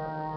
गा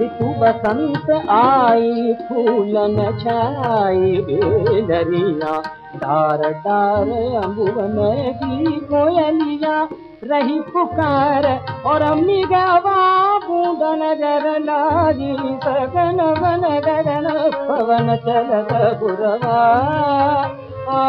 ऋतु बसंत आई फूल छाई डार तार अन जी कोयलिया रही गवा बूंदन पू दर सगन पवन चरब आ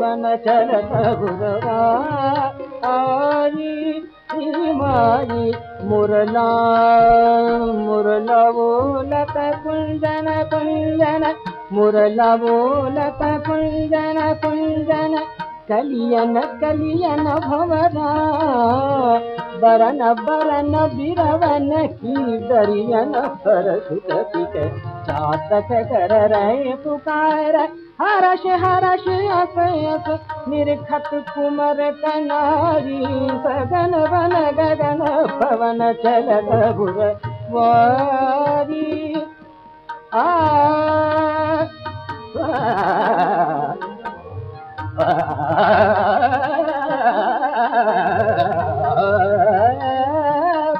पवन चलत गुरवा आनी माई मुरला मुरला बोलत कुंजन कुंजन मुरला बोलत कुंजन कुंजन ಕಲಿಯನ ಕಲಿಯನ ಭವನ ಬರನ ಬರನ ಬಿರವನ ಕೀದರಿಯನ ಸರಸುತ ಪಿತ चातक कर रहे पुकार हरश हर्ष अस अस निर्खत कुमर कनारी सगन वन गगन पवन चल बुर वारी आ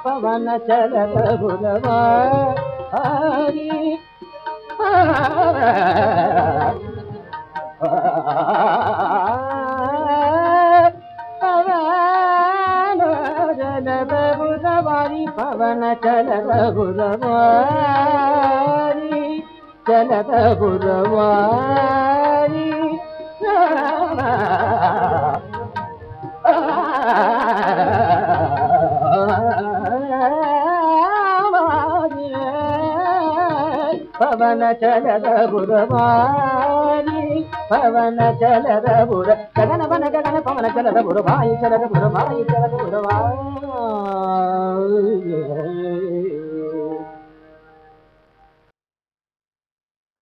పవన చల ప్రభులవారి ప్రభులవారి పవన చల ప్రభులవారి చల ప్రభులవారి పవన చలద బురవాణి పవన చలద బుర గగన వన గగన పవన చలద బురవాయి చలద బురవాయి చలద బురవాయి